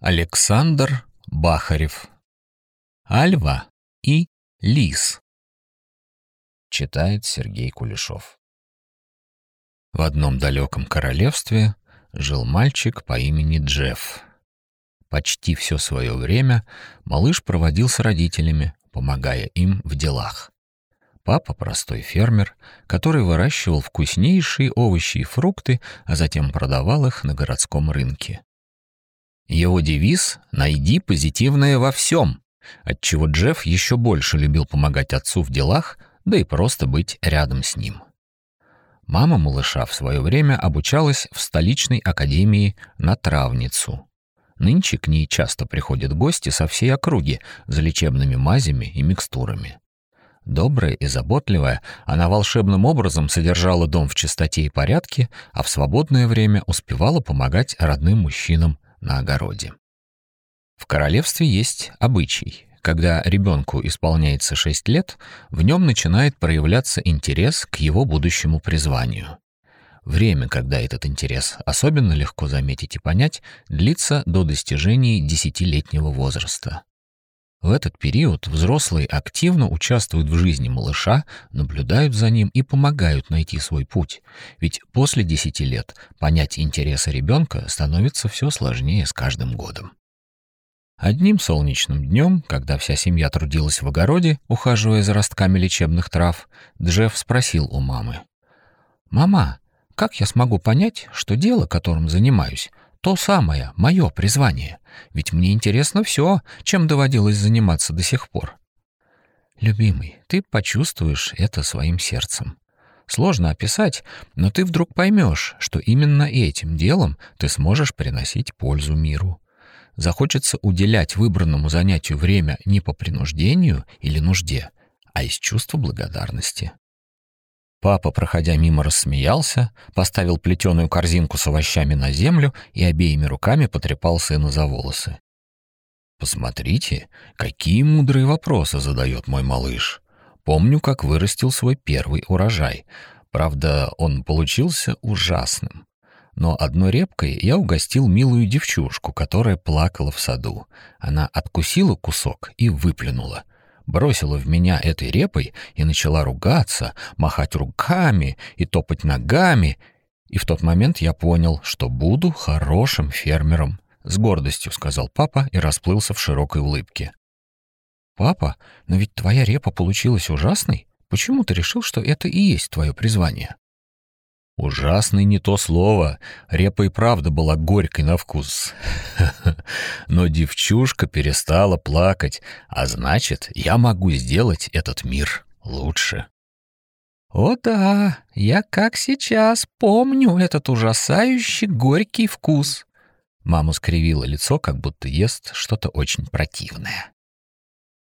Александр Бахарев. Альва и Лис. Читает Сергей Кулешов. В одном далеком королевстве жил мальчик по имени Джефф. Почти все свое время малыш проводил с родителями, помогая им в делах. Папа — простой фермер, который выращивал вкуснейшие овощи и фрукты, а затем продавал их на городском рынке. Его девиз «Найди позитивное во всем», отчего Джефф еще больше любил помогать отцу в делах, да и просто быть рядом с ним. Мама малыша в свое время обучалась в столичной академии на травницу. Нынче к ней часто приходят гости со всей округи за лечебными мазями и микстурами. Добрая и заботливая, она волшебным образом содержала дом в чистоте и порядке, а в свободное время успевала помогать родным мужчинам на огороде. В королевстве есть обычай. Когда ребенку исполняется 6 лет, в нем начинает проявляться интерес к его будущему призванию. Время, когда этот интерес особенно легко заметить и понять, длится до достижения десятилетнего возраста. В этот период взрослые активно участвуют в жизни малыша, наблюдают за ним и помогают найти свой путь. Ведь после 10 лет понять интересы ребенка становится все сложнее с каждым годом. Одним солнечным днем, когда вся семья трудилась в огороде, ухаживая за ростками лечебных трав, Джефф спросил у мамы. «Мама, как я смогу понять, что дело, которым занимаюсь, то самое, мое призвание. Ведь мне интересно все, чем доводилось заниматься до сих пор. Любимый, ты почувствуешь это своим сердцем. Сложно описать, но ты вдруг поймешь, что именно этим делом ты сможешь приносить пользу миру. Захочется уделять выбранному занятию время не по принуждению или нужде, а из чувства благодарности. Папа, проходя мимо, рассмеялся, поставил плетеную корзинку с овощами на землю и обеими руками потрепал сына за волосы. «Посмотрите, какие мудрые вопросы задает мой малыш. Помню, как вырастил свой первый урожай. Правда, он получился ужасным. Но одной репкой я угостил милую девчушку, которая плакала в саду. Она откусила кусок и выплюнула — бросила в меня этой репой и начала ругаться, махать руками и топать ногами, и в тот момент я понял, что буду хорошим фермером. С гордостью сказал папа и расплылся в широкой улыбке. «Папа, но ведь твоя репа получилась ужасной. Почему ты решил, что это и есть твое призвание?» Ужасный не то слово. Репа и правда была горькой на вкус. Но девчушка перестала плакать, а значит, я могу сделать этот мир лучше. О да, я как сейчас помню этот ужасающий горький вкус. Мама скривила лицо, как будто ест что-то очень противное.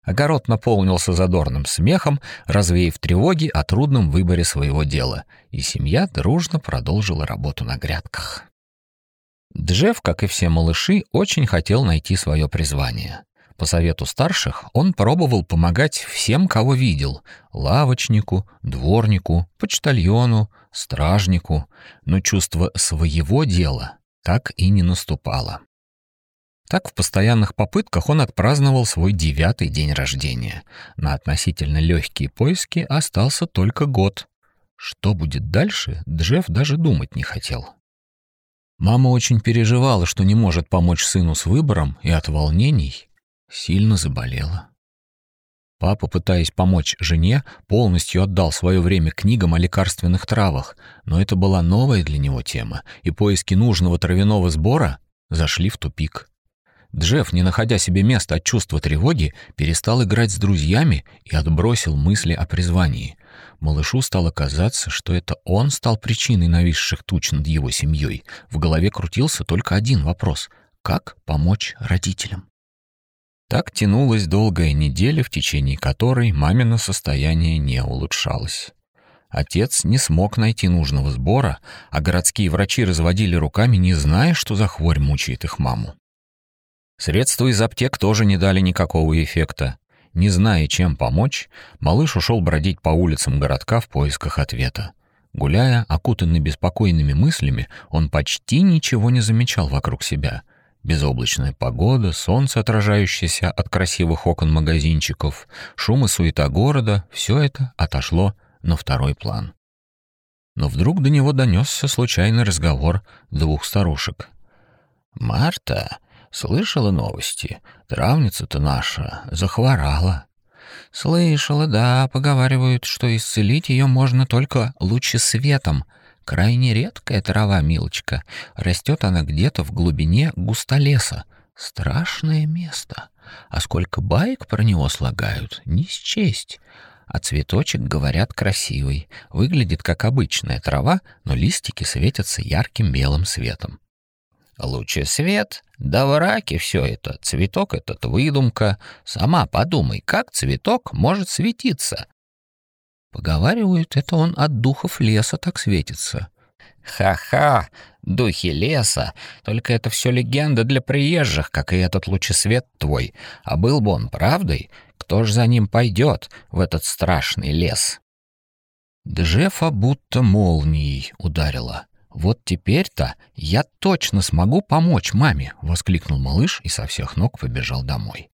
Огород наполнился задорным смехом, развеяв тревоги о трудном выборе своего дела, и семья дружно продолжила работу на грядках. Джефф, как и все малыши, очень хотел найти свое призвание. По совету старших он пробовал помогать всем, кого видел — лавочнику, дворнику, почтальону, стражнику, но чувство своего дела так и не наступало. Так в постоянных попытках он отпраздновал свой девятый день рождения. На относительно легкие поиски остался только год. Что будет дальше, Джефф даже думать не хотел. Мама очень переживала, что не может помочь сыну с выбором, и от волнений сильно заболела. Папа, пытаясь помочь жене, полностью отдал свое время книгам о лекарственных травах, но это была новая для него тема, и поиски нужного травяного сбора зашли в тупик. Джефф, не находя себе места от чувства тревоги, перестал играть с друзьями и отбросил мысли о призвании. Малышу стало казаться, что это он стал причиной нависших туч над его семьей. В голове крутился только один вопрос — как помочь родителям? Так тянулась долгая неделя, в течение которой мамино состояние не улучшалось. Отец не смог найти нужного сбора, а городские врачи разводили руками, не зная, что за хворь мучает их маму. Средства из аптек тоже не дали никакого эффекта. Не зная, чем помочь, малыш ушел бродить по улицам городка в поисках ответа. Гуляя, окутанный беспокойными мыслями, он почти ничего не замечал вокруг себя. Безоблачная погода, солнце, отражающееся от красивых окон магазинчиков, шум и суета города — все это отошло на второй план. Но вдруг до него донесся случайный разговор двух старушек. «Марта, слышала новости? Травница-то наша захворала». «Слышала, да, поговаривают, что исцелить ее можно только лучесветом. Крайне редкая трава, милочка. Растет она где-то в глубине густолеса. Страшное место. А сколько баек про него слагают, не счесть. А цветочек, говорят, красивый. Выглядит как обычная трава, но листики светятся ярким белым светом. Лучше свет, да враки все это. Цветок этот выдумка. Сама подумай, как цветок может светиться? Поговаривают, это он от духов леса так светится. Ха-ха, духи леса. Только это все легенда для приезжих, как и этот лучесвет твой. А был бы он правдой, кто ж за ним пойдет в этот страшный лес? Джеффа будто молнией ударила. «Вот теперь-то я точно смогу помочь маме!» — воскликнул малыш и со всех ног побежал домой.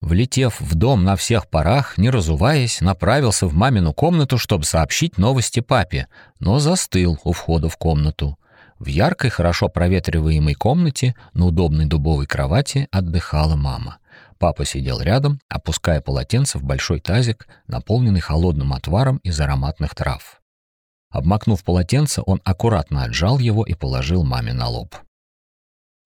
Влетев в дом на всех парах, не разуваясь, направился в мамину комнату, чтобы сообщить новости папе, но застыл у входа в комнату. В яркой, хорошо проветриваемой комнате на удобной дубовой кровати отдыхала мама. Папа сидел рядом, опуская полотенце в большой тазик, наполненный холодным отваром из ароматных трав. Обмакнув полотенце, он аккуратно отжал его и положил маме на лоб.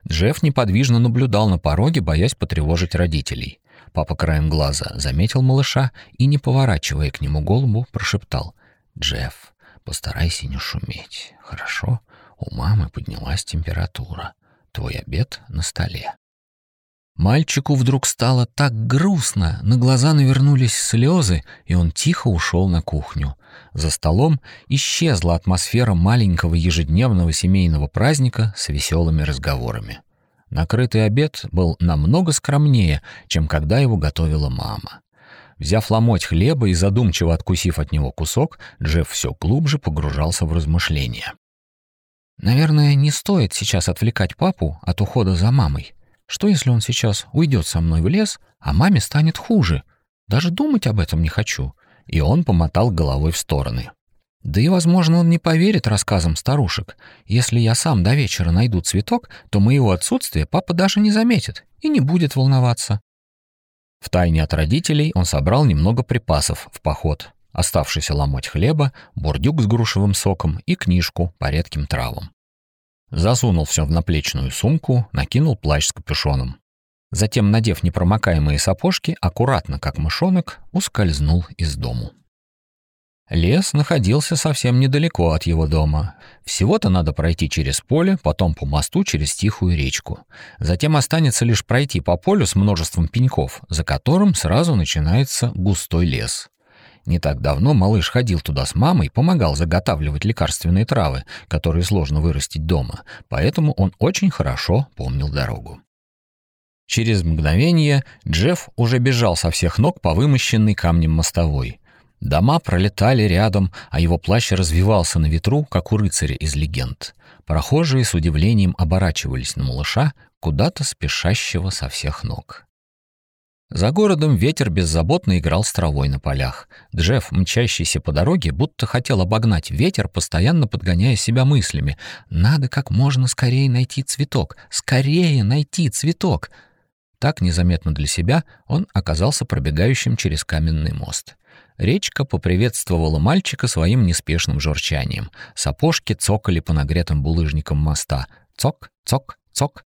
Джефф неподвижно наблюдал на пороге, боясь потревожить родителей. Папа краем глаза заметил малыша и, не поворачивая к нему голову, прошептал «Джефф, постарайся не шуметь, хорошо? У мамы поднялась температура. Твой обед на столе». Мальчику вдруг стало так грустно, на глаза навернулись слезы, и он тихо ушел на кухню. За столом исчезла атмосфера маленького ежедневного семейного праздника с веселыми разговорами. Накрытый обед был намного скромнее, чем когда его готовила мама. Взяв ломоть хлеба и задумчиво откусив от него кусок, Джефф все глубже погружался в размышления. «Наверное, не стоит сейчас отвлекать папу от ухода за мамой. Что, если он сейчас уйдет со мной в лес, а маме станет хуже? Даже думать об этом не хочу». И он помотал головой в стороны. Да и, возможно, он не поверит рассказам старушек. Если я сам до вечера найду цветок, то моего отсутствия папа даже не заметит и не будет волноваться. Втайне от родителей он собрал немного припасов в поход. Оставшийся ломоть хлеба, бурдюк с грушевым соком и книжку по редким травам. Засунул все в наплечную сумку, накинул плащ с капюшоном. Затем, надев непромокаемые сапожки, аккуратно, как мышонок, ускользнул из дому. Лес находился совсем недалеко от его дома. Всего-то надо пройти через поле, потом по мосту через тихую речку. Затем останется лишь пройти по полю с множеством пеньков, за которым сразу начинается густой лес. Не так давно малыш ходил туда с мамой, помогал заготавливать лекарственные травы, которые сложно вырастить дома, поэтому он очень хорошо помнил дорогу. Через мгновение Джефф уже бежал со всех ног по вымощенной камнем мостовой. Дома пролетали рядом, а его плащ развивался на ветру, как у рыцаря из легенд. Прохожие с удивлением оборачивались на малыша, куда-то спешащего со всех ног. За городом ветер беззаботно играл с травой на полях. Джефф, мчащийся по дороге, будто хотел обогнать ветер, постоянно подгоняя себя мыслями. «Надо как можно скорее найти цветок! Скорее найти цветок!» Так, незаметно для себя, он оказался пробегающим через каменный мост. Речка поприветствовала мальчика своим неспешным журчанием. Сапожки цокали по нагретым булыжникам моста. Цок, цок, цок.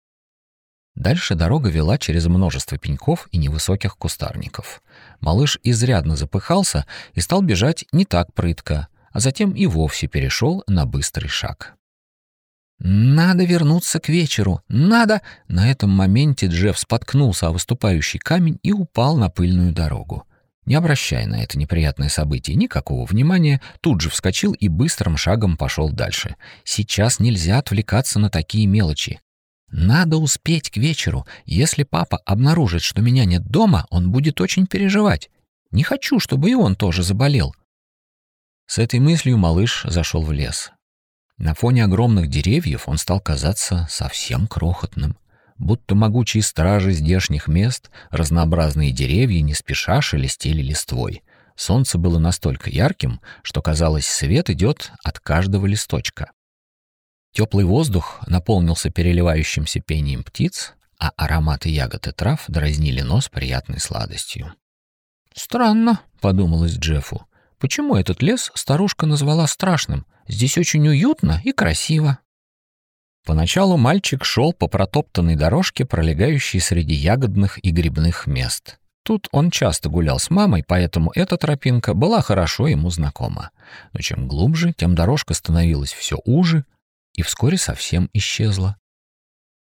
Дальше дорога вела через множество пеньков и невысоких кустарников. Малыш изрядно запыхался и стал бежать не так прытко, а затем и вовсе перешел на быстрый шаг. «Надо вернуться к вечеру! Надо!» На этом моменте Джефф споткнулся о выступающий камень и упал на пыльную дорогу. Не обращая на это неприятное событие никакого внимания, тут же вскочил и быстрым шагом пошел дальше. Сейчас нельзя отвлекаться на такие мелочи. Надо успеть к вечеру. Если папа обнаружит, что меня нет дома, он будет очень переживать. Не хочу, чтобы и он тоже заболел. С этой мыслью малыш зашел в лес. На фоне огромных деревьев он стал казаться совсем крохотным. будто могучие стражи здешних мест, разнообразные деревья не спеша шелестели листвой. Солнце было настолько ярким, что казалось, свет идет от каждого листочка. Теплый воздух наполнился переливающимся пением птиц, а ароматы ягод и трав дразнили нос приятной сладостью. «Странно», — подумалось Джеффу, — «почему этот лес старушка назвала страшным? Здесь очень уютно и красиво». Поначалу мальчик шел по протоптанной дорожке, пролегающей среди ягодных и грибных мест. Тут он часто гулял с мамой, поэтому эта тропинка была хорошо ему знакома. Но чем глубже, тем дорожка становилась все уже и вскоре совсем исчезла.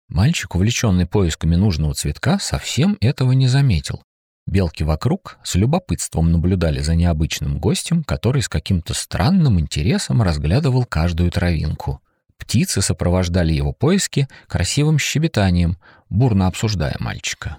Мальчик, увлеченный поисками нужного цветка, совсем этого не заметил. Белки вокруг с любопытством наблюдали за необычным гостем, который с каким-то странным интересом разглядывал каждую травинку. Птицы сопровождали его поиски красивым щебетанием, бурно обсуждая мальчика.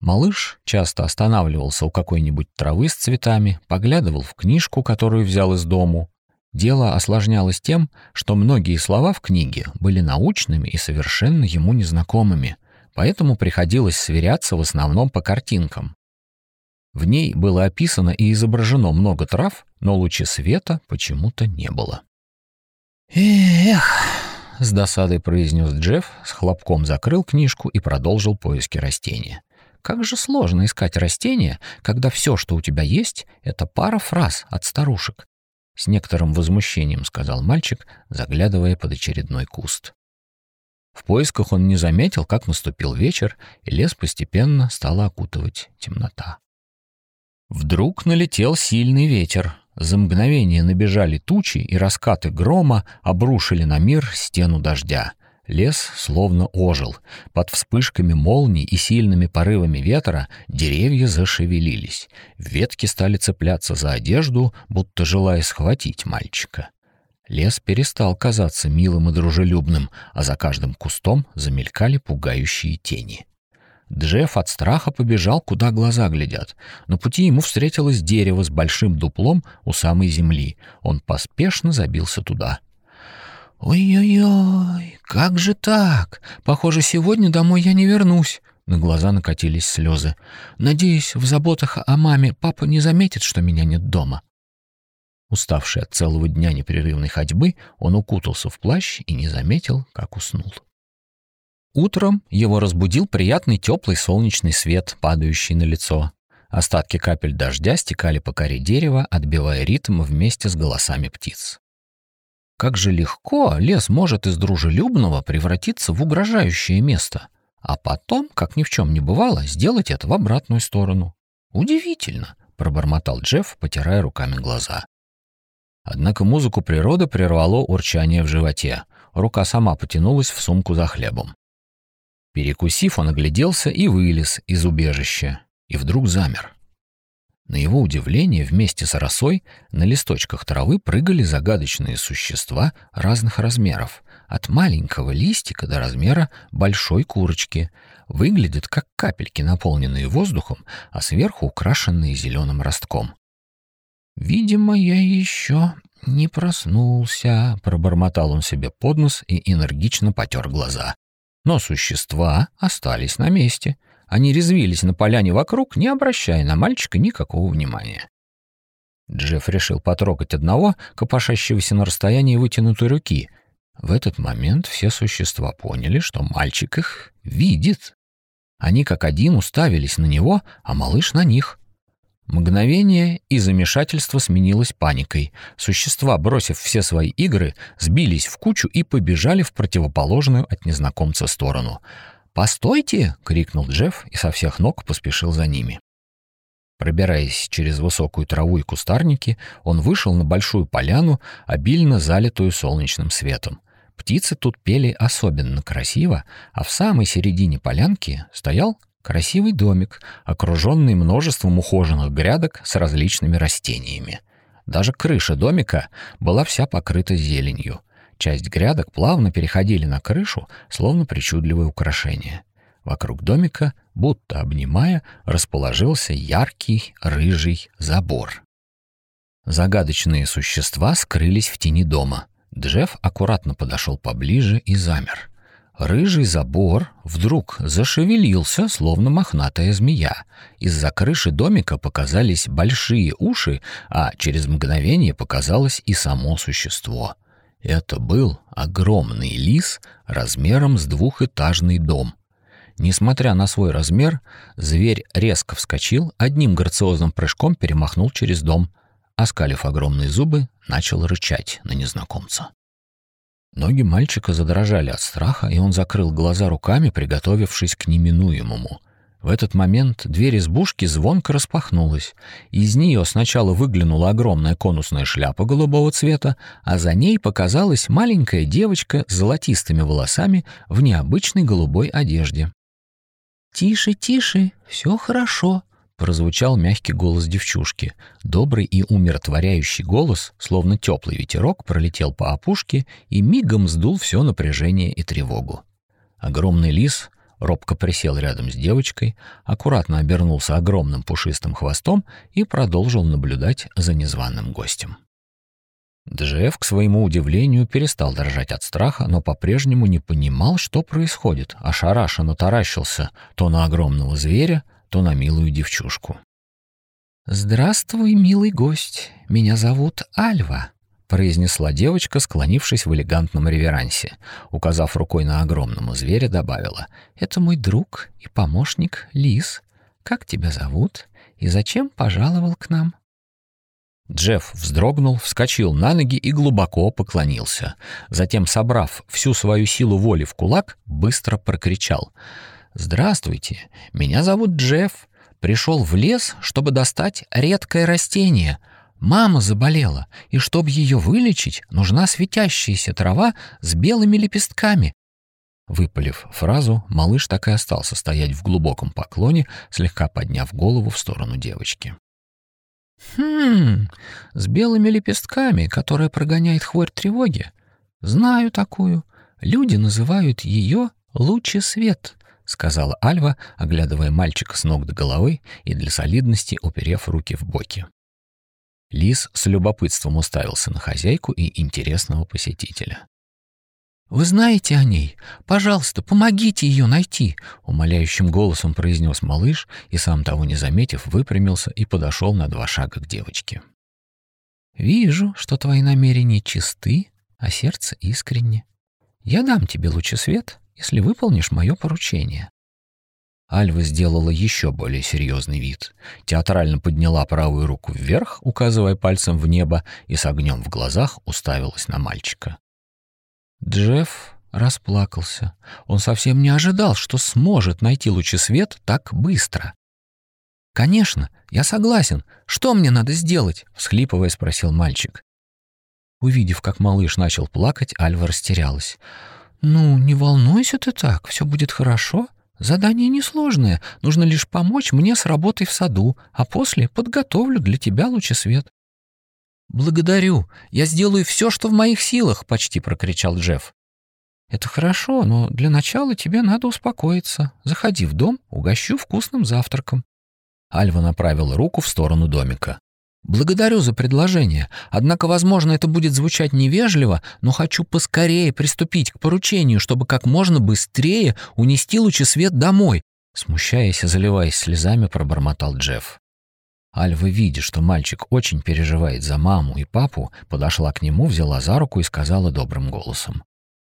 Малыш часто останавливался у какой-нибудь травы с цветами, поглядывал в книжку, которую взял из дому, Дело осложнялось тем, что многие слова в книге были научными и совершенно ему незнакомыми, поэтому приходилось сверяться в основном по картинкам. В ней было описано и изображено много трав, но лучи света почему-то не было. «Эх!» — с досадой произнес Джефф, с хлопком закрыл книжку и продолжил поиски растения. «Как же сложно искать растения, когда все, что у тебя есть, — это пара фраз от старушек, с некоторым возмущением сказал мальчик, заглядывая под очередной куст. В поисках он не заметил, как наступил вечер, и лес постепенно стала окутывать темнота. Вдруг налетел сильный ветер. За мгновение набежали тучи, и раскаты грома обрушили на мир стену дождя. Лес словно ожил. Под вспышками молний и сильными порывами ветра деревья зашевелились. Ветки стали цепляться за одежду, будто желая схватить мальчика. Лес перестал казаться милым и дружелюбным, а за каждым кустом замелькали пугающие тени. Джефф от страха побежал, куда глаза глядят. На пути ему встретилось дерево с большим дуплом у самой земли. Он поспешно забился туда — «Ой-ой-ой, как же так? Похоже, сегодня домой я не вернусь». На глаза накатились слезы. «Надеюсь, в заботах о маме папа не заметит, что меня нет дома». Уставший от целого дня непрерывной ходьбы, он укутался в плащ и не заметил, как уснул. Утром его разбудил приятный теплый солнечный свет, падающий на лицо. Остатки капель дождя стекали по коре дерева, отбивая ритм вместе с голосами птиц. Как же легко лес может из дружелюбного превратиться в угрожающее место, а потом, как ни в чем не бывало, сделать это в обратную сторону. Удивительно, пробормотал Джефф, потирая руками глаза. Однако музыку природы прервало урчание в животе. Рука сама потянулась в сумку за хлебом. Перекусив, он огляделся и вылез из убежища, и вдруг замер. На его удивление, вместе с росой на листочках травы прыгали загадочные существа разных размеров, от маленького листика до размера большой курочки. Выглядят как капельки, наполненные воздухом, а сверху украшенные зеленым ростком. «Видимо, я еще не проснулся», — пробормотал он себе под нос и энергично потер глаза. Но существа остались на месте — они резвились на поляне вокруг, не обращая на мальчика никакого внимания. Джефф решил потрогать одного, копошащегося на расстоянии вытянутой руки. В этот момент все существа поняли, что мальчик их видит. Они как один уставились на него, а малыш на них. Мгновение, и замешательство сменилось паникой. Существа, бросив все свои игры, сбились в кучу и побежали в противоположную от незнакомца сторону — «Постойте!» — крикнул Джефф и со всех ног поспешил за ними. Пробираясь через высокую траву и кустарники, он вышел на большую поляну, обильно залитую солнечным светом. Птицы тут пели особенно красиво, а в самой середине полянки стоял красивый домик, окруженный множеством ухоженных грядок с различными растениями. Даже крыша домика была вся покрыта зеленью. Часть грядок плавно переходили на крышу, словно причудливые украшения. Вокруг домика, будто обнимая, расположился яркий рыжий забор. Загадочные существа скрылись в тени дома. Джефф аккуратно подошел поближе и замер. Рыжий забор вдруг зашевелился, словно мохнатая змея. Из-за крыши домика показались большие уши, а через мгновение показалось и само существо. Это был огромный лис размером с двухэтажный дом. Несмотря на свой размер, зверь резко вскочил, одним грациозным прыжком перемахнул через дом, оскалив огромные зубы, начал рычать на незнакомца. Ноги мальчика задрожали от страха, и он закрыл глаза руками, приготовившись к неминуемому. В этот момент дверь избушки звонко распахнулась. Из нее сначала выглянула огромная конусная шляпа голубого цвета, а за ней показалась маленькая девочка с золотистыми волосами в необычной голубой одежде. «Тише, тише, все хорошо», прозвучал мягкий голос девчушки. Добрый и умиротворяющий голос, словно теплый ветерок, пролетел по опушке и мигом сдул все напряжение и тревогу. Огромный лис робко присел рядом с девочкой, аккуратно обернулся огромным пушистым хвостом и продолжил наблюдать за незваным гостем. Джефф, к своему удивлению, перестал дрожать от страха, но по-прежнему не понимал, что происходит, ошарашенно таращился то на огромного зверя, то на милую девчушку. «Здравствуй, милый гость, меня зовут Альва», — произнесла девочка, склонившись в элегантном реверансе. Указав рукой на огромному зверя, добавила, «Это мой друг и помощник Лис. Как тебя зовут и зачем пожаловал к нам?» Джефф вздрогнул, вскочил на ноги и глубоко поклонился. Затем, собрав всю свою силу воли в кулак, быстро прокричал — «Здравствуйте, меня зовут Джефф. Пришел в лес, чтобы достать редкое растение. Мама заболела, и чтобы ее вылечить, нужна светящаяся трава с белыми лепестками». Выпалив фразу, малыш так и остался стоять в глубоком поклоне, слегка подняв голову в сторону девочки. «Хм, с белыми лепестками, которая прогоняет хворь тревоги. Знаю такую. Люди называют ее лучи свет» сказала Альва, оглядывая мальчика с ног до головы и для солидности уперев руки в боки. Лис с любопытством уставился на хозяйку и интересного посетителя. «Вы знаете о ней? Пожалуйста, помогите ее найти!» — умоляющим голосом произнес малыш и, сам того не заметив, выпрямился и подошел на два шага к девочке. «Вижу, что твои намерения чисты, а сердце искренне. Я дам тебе лучесвет, если выполнишь мое поручение». Альва сделала еще более серьезный вид. Театрально подняла правую руку вверх, указывая пальцем в небо, и с огнем в глазах уставилась на мальчика. Джефф расплакался. Он совсем не ожидал, что сможет найти лучесвет так быстро. «Конечно, я согласен. Что мне надо сделать?» — всхлипывая спросил мальчик. Увидев, как малыш начал плакать, Альва растерялась. «Ну, не волнуйся ты так, все будет хорошо. Задание несложное, нужно лишь помочь мне с работой в саду, а после подготовлю для тебя лучесвет». «Благодарю, я сделаю все, что в моих силах», — почти прокричал Джефф. «Это хорошо, но для начала тебе надо успокоиться. Заходи в дом, угощу вкусным завтраком». Альва направила руку в сторону домика. Благодарю за предложение. Однако, возможно, это будет звучать невежливо, но хочу поскорее приступить к поручению, чтобы как можно быстрее унести лучесвет домой. Смущаясь и заливаясь слезами, пробормотал Джефф. Альва, видя, что мальчик очень переживает за маму и папу, подошла к нему, взяла за руку и сказала добрым голосом.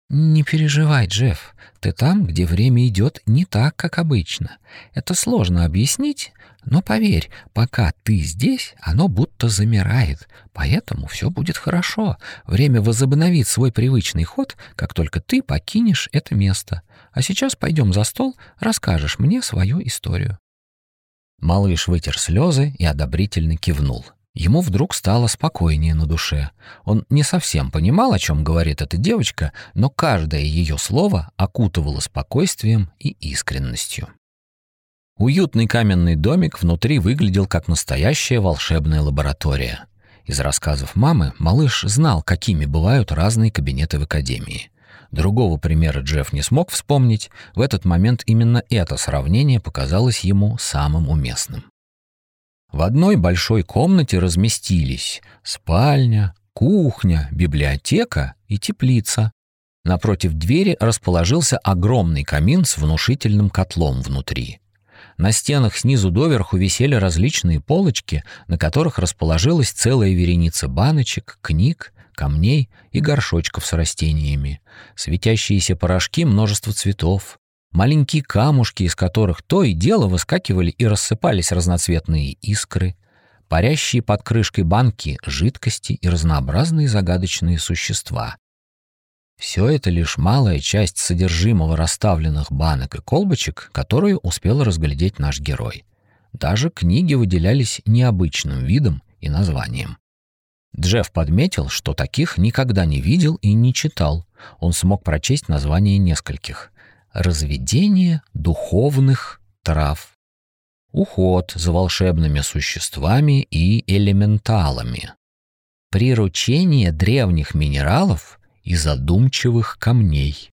«Не переживай, Джефф. Ты там, где время идет не так, как обычно. Это сложно объяснить, но поверь, пока ты здесь, оно будто замирает. Поэтому все будет хорошо. Время возобновит свой привычный ход, как только ты покинешь это место. А сейчас пойдем за стол, расскажешь мне свою историю». Малыш вытер слезы и одобрительно кивнул. Ему вдруг стало спокойнее на душе. Он не совсем понимал, о чем говорит эта девочка, но каждое ее слово окутывало спокойствием и искренностью. Уютный каменный домик внутри выглядел как настоящая волшебная лаборатория. Из рассказов мамы малыш знал, какими бывают разные кабинеты в академии. Другого примера Джефф не смог вспомнить, в этот момент именно это сравнение показалось ему самым уместным. В одной большой комнате разместились спальня, кухня, библиотека и теплица. Напротив двери расположился огромный камин с внушительным котлом внутри. На стенах снизу доверху висели различные полочки, на которых расположилась целая вереница баночек, книг, камней и горшочков с растениями, светящиеся порошки множества цветов, маленькие камушки, из которых то и дело выскакивали и рассыпались разноцветные искры, парящие под крышкой банки жидкости и разнообразные загадочные существа. Все это лишь малая часть содержимого расставленных банок и колбочек, которую успел разглядеть наш герой. Даже книги выделялись необычным видом и названием. Джефф подметил, что таких никогда не видел и не читал. Он смог прочесть название нескольких. «Разведение духовных трав», «Уход за волшебными существами и элементалами», «Приручение древних минералов и задумчивых камней».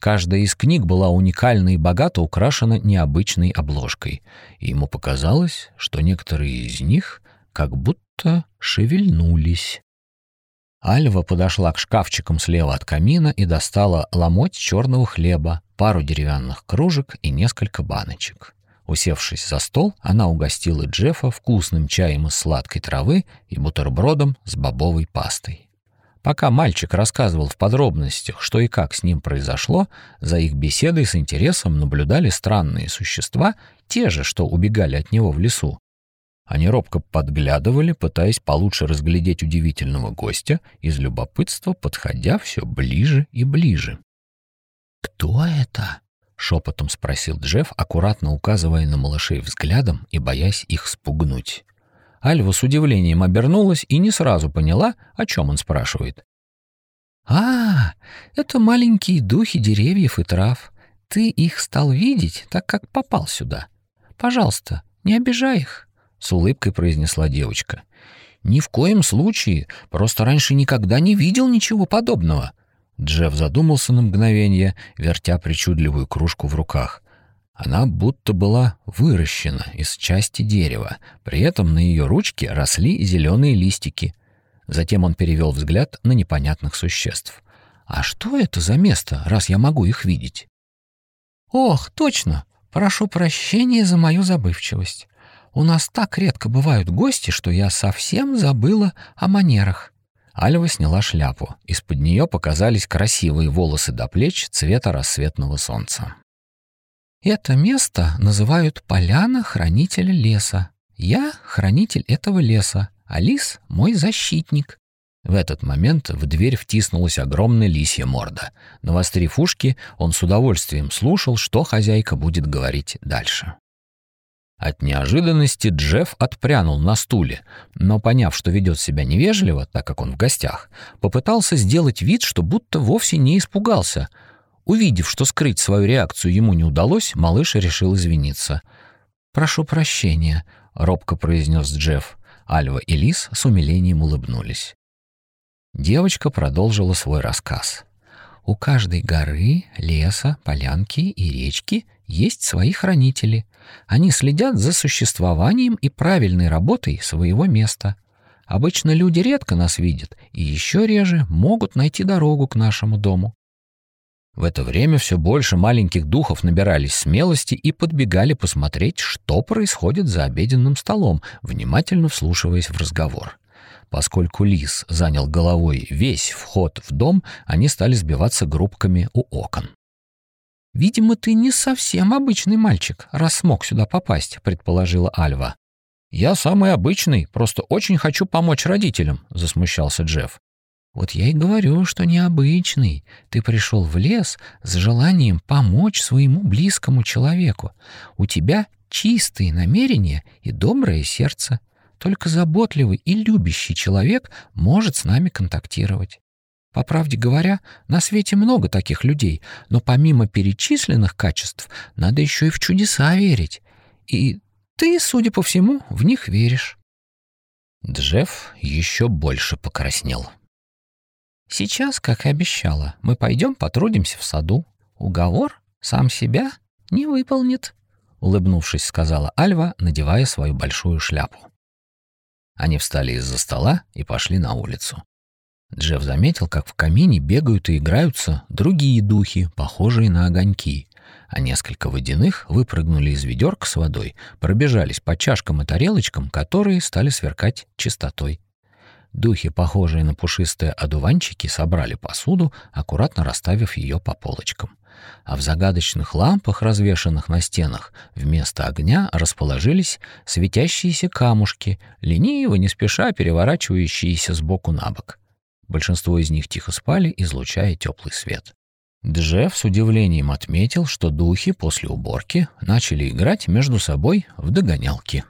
Каждая из книг была уникальна и богато украшена необычной обложкой, и ему показалось, что некоторые из них как будто шевельнулись. Альва подошла к шкафчикам слева от камина и достала ломоть черного хлеба, пару деревянных кружек и несколько баночек. Усевшись за стол, она угостила Джеффа вкусным чаем из сладкой травы и бутербродом с бобовой пастой. Пока мальчик рассказывал в подробностях, что и как с ним произошло, за их беседой с интересом наблюдали странные существа, те же, что убегали от него в лесу. Они робко подглядывали, пытаясь получше разглядеть удивительного гостя, из любопытства подходя все ближе и ближе. «Кто это?» — шепотом спросил Джефф, аккуратно указывая на малышей взглядом и боясь их спугнуть. Альва с удивлением обернулась и не сразу поняла, о чем он спрашивает. «А, это маленькие духи деревьев и трав. Ты их стал видеть, так как попал сюда. Пожалуйста, не обижай их» с улыбкой произнесла девочка. Ни в коем случае, просто раньше никогда не видел ничего подобного. Джефф задумался на мгновение, вертя причудливую кружку в руках. Она будто была выращена из части дерева, при этом на ее ручке росли зеленые листики. Затем он перевел взгляд на непонятных существ. «А что это за место, раз я могу их видеть?» «Ох, точно! Прошу прощения за мою забывчивость. У нас так редко бывают гости, что я совсем забыла о манерах». Альва сняла шляпу. Из-под нее показались красивые волосы до плеч цвета рассветного солнца. «Это место называют «Поляна хранителя леса». Я — хранитель этого леса, а лис — мой защитник». В этот момент в дверь втиснулась огромная лисья морда. Навострив ушки, он с удовольствием слушал, что хозяйка будет говорить дальше. От неожиданности Джефф отпрянул на стуле, но, поняв, что ведет себя невежливо, так как он в гостях, попытался сделать вид, что будто вовсе не испугался. Увидев, что скрыть свою реакцию ему не удалось, малыш решил извиниться. «Прошу прощения», — робко произнес Джефф. Альва и Лис с умилением улыбнулись. Девочка продолжила свой рассказ. «У каждой горы, леса, полянки и речки есть свои хранители. Они следят за существованием и правильной работой своего места. Обычно люди редко нас видят и еще реже могут найти дорогу к нашему дому. В это время все больше маленьких духов набирались смелости и подбегали посмотреть, что происходит за обеденным столом, внимательно вслушиваясь в разговор. Поскольку лис занял головой весь вход в дом, они стали сбиваться группками у окон. «Видимо, ты не совсем обычный мальчик, раз смог сюда попасть», — предположила Альва. «Я самый обычный, просто очень хочу помочь родителям», — засмущался Джефф. «Вот я и говорю, что необычный. Ты пришел в лес с желанием помочь своему близкому человеку. У тебя чистые намерения и доброе сердце. Только заботливый и любящий человек может с нами контактировать. По правде говоря, на свете много таких людей, но помимо перечисленных качеств надо еще и в чудеса верить. И ты, судя по всему, в них веришь. Джефф еще больше покраснел. Сейчас, как и обещала, мы пойдем потрудимся в саду. Уговор сам себя не выполнит, улыбнувшись, сказала Альва, надевая свою большую шляпу. Они встали из-за стола и пошли на улицу. Джефф заметил, как в камине бегают и играются другие духи, похожие на огоньки, а несколько водяных выпрыгнули из ведерка с водой, пробежались по чашкам и тарелочкам, которые стали сверкать чистотой. Духи, похожие на пушистые одуванчики, собрали посуду, аккуратно расставив ее по полочкам. А в загадочных лампах, развешанных на стенах, вместо огня расположились светящиеся камушки, лениво, не спеша переворачивающиеся с боку на бок. Большинство из них тихо спали, излучая теплый свет. Джефф с удивлением отметил, что духи после уборки начали играть между собой в догонялки.